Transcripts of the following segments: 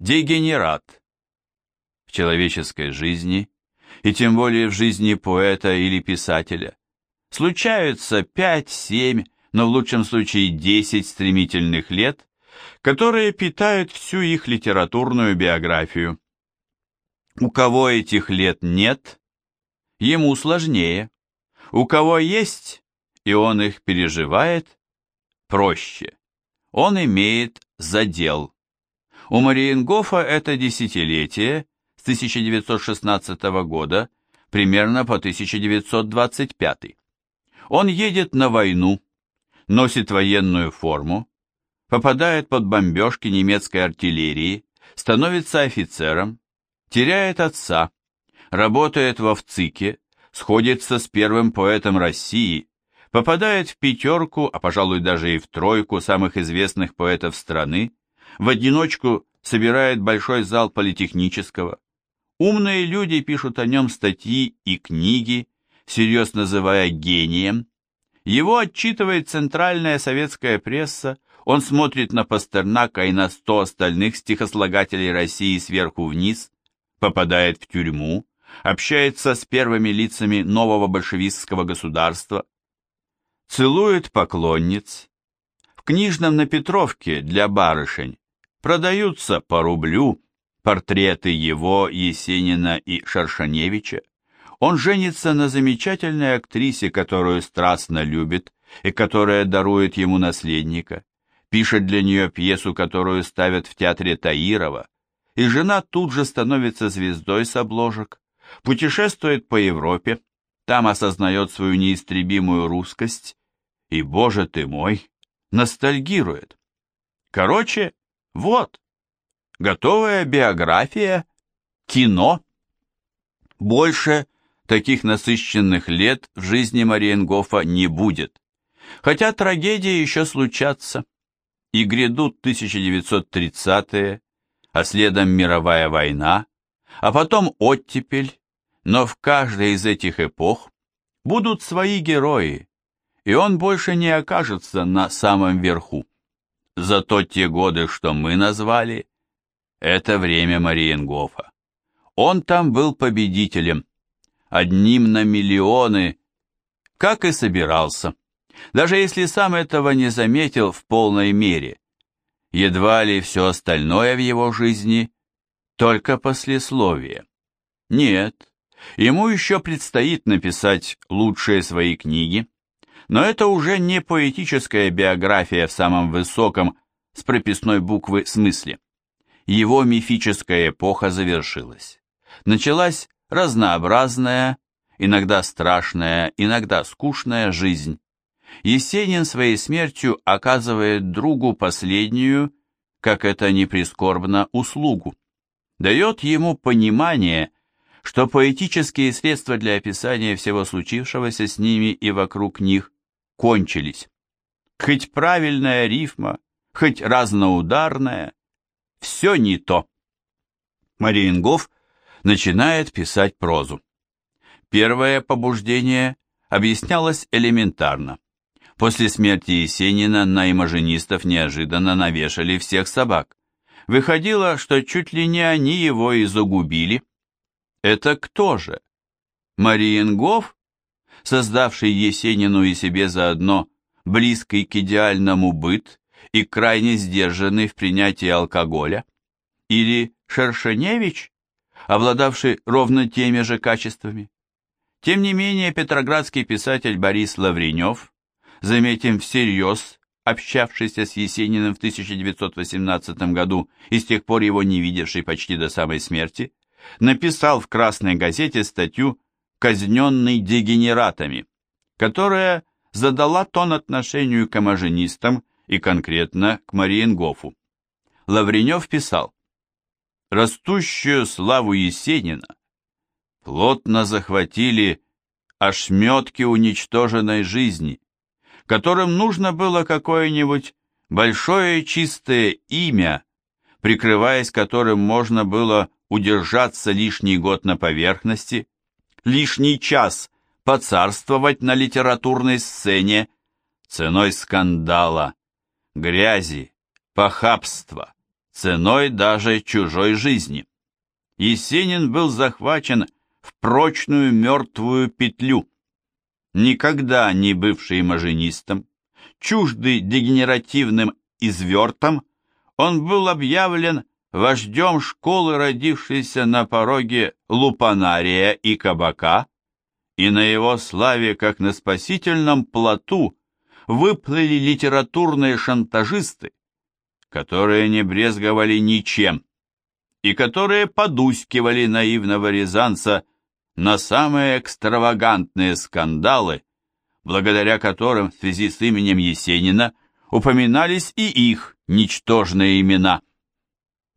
Дегенерат. В человеческой жизни, и тем более в жизни поэта или писателя, случаются пять-семь, но в лучшем случае десять стремительных лет, которые питают всю их литературную биографию. У кого этих лет нет, ему сложнее. У кого есть, и он их переживает, проще. Он имеет задел. У Мариенгофа это десятилетие с 1916 года примерно по 1925. Он едет на войну, носит военную форму, попадает под бомбежки немецкой артиллерии, становится офицером, теряет отца, работает в ВЦИКе, сходится с первым поэтом России, попадает в пятерку, а пожалуй даже и в тройку самых известных поэтов страны, в одиночку собирает большой зал политехнического. Умные люди пишут о нем статьи и книги, всерьез называя гением. Его отчитывает центральная советская пресса, он смотрит на Пастернака и на сто остальных стихослагателей России сверху вниз, попадает в тюрьму, общается с первыми лицами нового большевистского государства, целует поклонниц. В книжном на Петровке для барышень продаются по рублю портреты его, Есенина и Шаршаневича. Он женится на замечательной актрисе, которую страстно любит и которая дарует ему наследника, пишет для нее пьесу, которую ставят в театре Таирова, и жена тут же становится звездой с обложек, путешествует по Европе, там осознает свою неистребимую русскость и, боже ты мой, ностальгирует. Короче, вот, готовая биография, кино. Больше таких насыщенных лет в жизни Мариенгофа не будет. Хотя трагедии еще случатся. И грядут 1930-е, а следом мировая война, а потом оттепель, но в каждой из этих эпох будут свои герои, и он больше не окажется на самом верху. Зато те годы, что мы назвали, это время Мариенгофа. Он там был победителем, одним на миллионы, как и собирался, даже если сам этого не заметил в полной мере. Едва ли все остальное в его жизни только послесловие. Нет, ему еще предстоит написать лучшие свои книги, но это уже не поэтическая биография в самом высоком с прописной буквы смысле. Его мифическая эпоха завершилась. Началась разнообразная, иногда страшная, иногда скучная жизнь. Есенин своей смертью оказывает другу последнюю, как это ни прискорбно, услугу. Дает ему понимание, что поэтические средства для описания всего случившегося с ними и вокруг них кончились. Хоть правильная рифма, хоть разноударная, все не то. Мариенгоф начинает писать прозу. Первое побуждение объяснялось элементарно. После смерти Есенина на имажинистов неожиданно навешали всех собак. Выходило, что чуть ли не они его и загубили. Это кто же? Мариенгоф создавший Есенину и себе заодно близкий к идеальному быт и крайне сдержанный в принятии алкоголя, или Шершеневич, обладавший ровно теми же качествами. Тем не менее, петроградский писатель Борис Лавренев, заметим всерьез, общавшийся с Есениным в 1918 году и с тех пор его не видевший почти до самой смерти, написал в «Красной газете» статью казненный дегенератами, которая задала тон отношению к амажинистам и конкретно к Мариенгофу. Лавренев писал, «Растущую славу Есенина плотно захватили ошметки уничтоженной жизни, которым нужно было какое-нибудь большое чистое имя, прикрываясь которым можно было удержаться лишний год на поверхности, лишний час поцарствовать на литературной сцене ценой скандала, грязи, похабства, ценой даже чужой жизни. Есенин был захвачен в прочную мертвую петлю. Никогда не бывший маженистом, чуждый дегенеративным извертом, он был объявлен вождем школы, родившейся на пороге лупанария и кабака, и на его славе, как на спасительном плоту, выплыли литературные шантажисты, которые не брезговали ничем, и которые подускивали наивного рязанца на самые экстравагантные скандалы, благодаря которым в связи с именем Есенина упоминались и их ничтожные имена.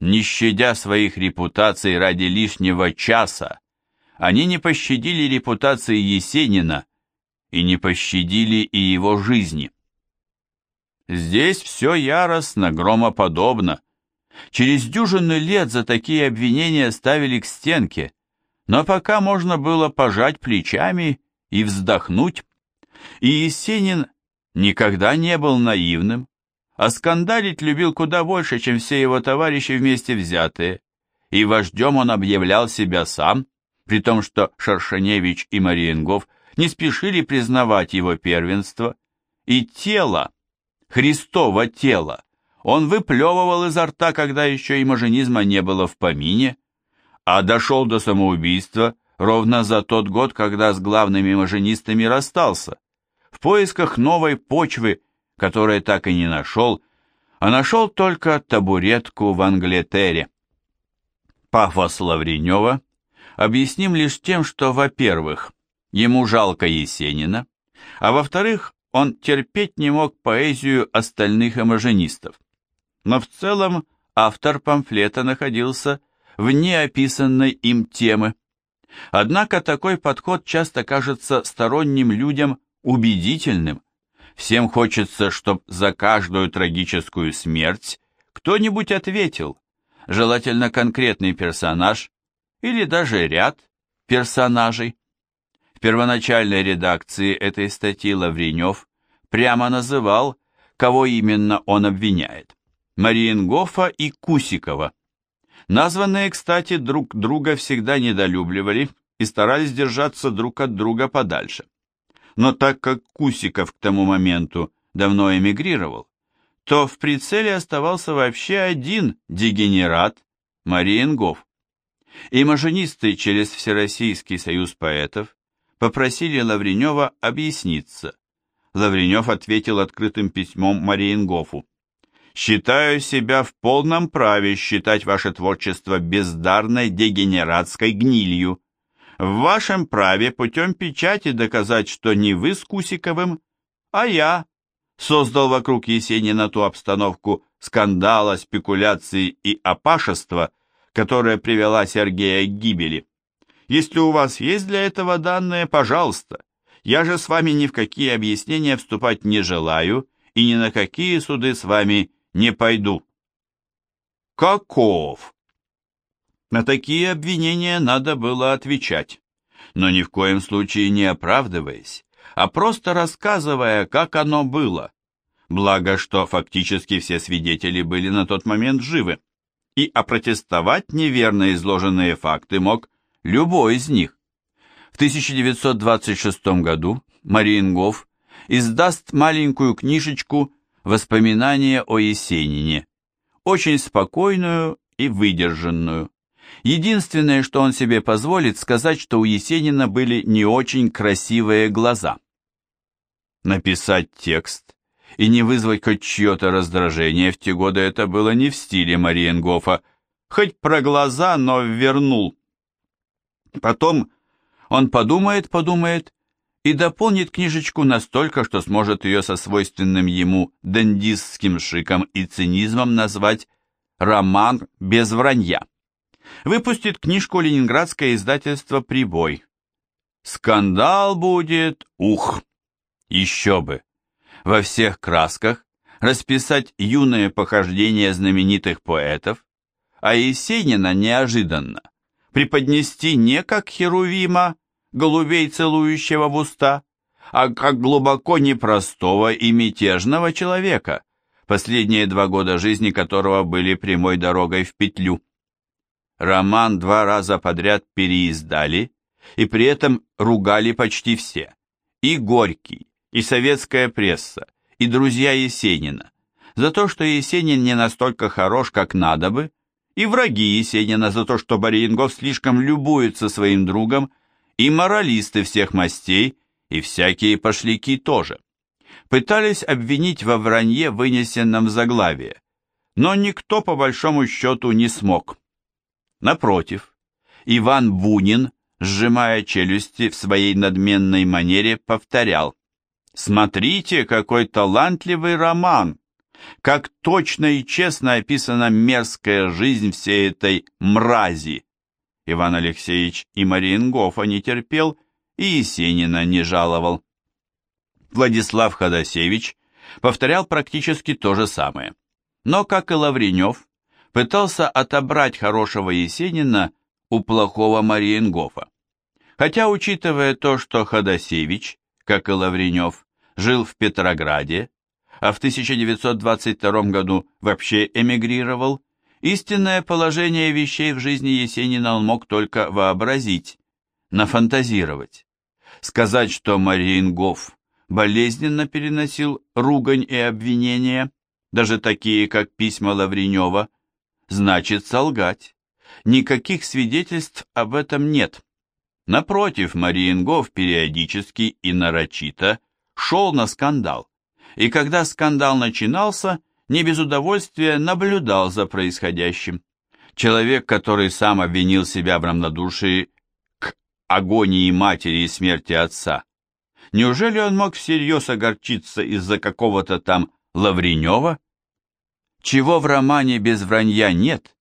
Не щадя своих репутаций ради лишнего часа, они не пощадили репутации Есенина и не пощадили и его жизни. Здесь все яростно, громоподобно. Через дюжину лет за такие обвинения ставили к стенке, но пока можно было пожать плечами и вздохнуть. И Есенин никогда не был наивным, а скандалить любил куда больше, чем все его товарищи вместе взятые, и вождем он объявлял себя сам, при том, что Шаршеневич и Мариенгов не спешили признавать его первенство, и тело, Христово тело, он выплевывал изо рта, когда еще и маженизма не было в помине, а дошел до самоубийства ровно за тот год, когда с главными маженистами расстался, в поисках новой почвы, которой так и не нашел, а нашел только табуретку в Англетере. Пафос Лавренева объясним лишь тем, что, во-первых, ему жалко Есенина, а во-вторых, он терпеть не мог поэзию остальных эмаженистов. Но в целом автор памфлета находился вне описанной им темы. Однако такой подход часто кажется сторонним людям убедительным. Всем хочется, чтобы за каждую трагическую смерть кто-нибудь ответил, желательно конкретный персонаж или даже ряд персонажей. В первоначальной редакции этой статьи Лавренев прямо называл, кого именно он обвиняет – Мариенгофа и Кусикова. Названные, кстати, друг друга всегда недолюбливали и старались держаться друг от друга подальше. Но так как Кусиков к тому моменту давно эмигрировал, то в прицеле оставался вообще один дегенерат – Мариенгоф. И маженисты через Всероссийский союз поэтов попросили Лавренева объясниться. Лавренев ответил открытым письмом Мариенгофу. Считаю себя в полном праве считать ваше творчество бездарной дегенератской гнилью. В вашем праве путем печати доказать, что не вы с Кусиковым, а я создал вокруг Есенина ту обстановку скандала, спекуляции и опашества, которая привела Сергея к гибели. Если у вас есть для этого данные, пожалуйста. Я же с вами ни в какие объяснения вступать не желаю и ни на какие суды с вами не пойду. Каков? На такие обвинения надо было отвечать, но ни в коем случае не оправдываясь, а просто рассказывая, как оно было. Благо, что фактически все свидетели были на тот момент живы, и опротестовать неверно изложенные факты мог любой из них. В 1926 году Мариенгоф издаст маленькую книжечку Воспоминания о Есенине, очень спокойную и выдержанную. Единственное, что он себе позволит, сказать, что у Есенина были не очень красивые глаза. Написать текст и не вызвать хоть чье-то раздражение в те годы это было не в стиле Мариенгофа, хоть про глаза, но вернул. Потом он подумает-подумает и дополнит книжечку настолько, что сможет ее со свойственным ему дендистским шиком и цинизмом назвать «Роман без вранья». Выпустит книжку ленинградское издательство «Прибой». Скандал будет, ух, еще бы. Во всех красках расписать юные похождения знаменитых поэтов, а Есенина неожиданно преподнести не как Херувима, голубей целующего в уста, а как глубоко непростого и мятежного человека, последние два года жизни которого были прямой дорогой в петлю. Роман два раза подряд переиздали, и при этом ругали почти все. И Горький, и советская пресса, и друзья Есенина. За то, что Есенин не настолько хорош, как надо бы, и враги Есенина за то, что Бариенгов слишком любуется своим другом, и моралисты всех мастей, и всякие пошляки тоже. Пытались обвинить во вранье, вынесенном в заглавие, но никто по большому счету не смог. Напротив, Иван Бунин, сжимая челюсти в своей надменной манере, повторял «Смотрите, какой талантливый роман! Как точно и честно описана мерзкая жизнь всей этой мрази!» Иван Алексеевич и Мариенгофа не терпел, и Есенина не жаловал. Владислав Ходосевич повторял практически то же самое. Но, как и Лавренев, пытался отобрать хорошего Есенина у плохого Мариенгофа. Хотя, учитывая то, что Ходосевич, как и Лавренев, жил в Петрограде, а в 1922 году вообще эмигрировал, истинное положение вещей в жизни Есенина он мог только вообразить, нафантазировать. Сказать, что Мариенгоф болезненно переносил ругань и обвинения, даже такие, как письма Лавренева, значит солгать. Никаких свидетельств об этом нет. Напротив, Мариенгоф периодически и нарочито шел на скандал. И когда скандал начинался, не без удовольствия наблюдал за происходящим. Человек, который сам обвинил себя в равнодушии к агонии матери и смерти отца. Неужели он мог всерьез огорчиться из-за какого-то там Лавренева? Чего в романе без вранья нет,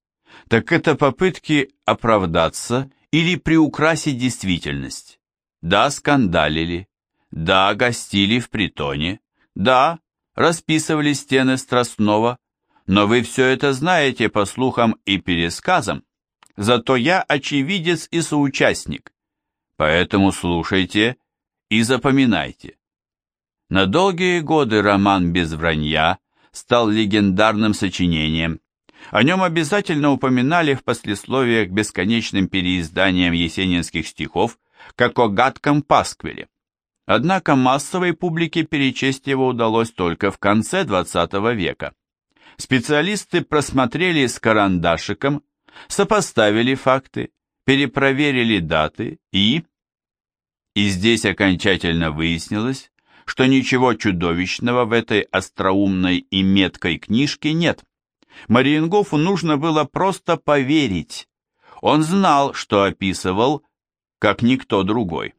так это попытки оправдаться или приукрасить действительность. Да, скандалили, да, гостили в притоне, да, расписывали стены Страстного, но вы все это знаете по слухам и пересказам, зато я очевидец и соучастник, поэтому слушайте и запоминайте. На долгие годы роман «Без вранья» стал легендарным сочинением. О нем обязательно упоминали в послесловиях бесконечным переизданиям есенинских стихов, как о гадком пасквиле. Однако массовой публике перечесть его удалось только в конце XX века. Специалисты просмотрели с карандашиком, сопоставили факты, перепроверили даты и... И здесь окончательно выяснилось, что ничего чудовищного в этой остроумной и меткой книжке нет. Мариенгофу нужно было просто поверить. Он знал, что описывал, как никто другой.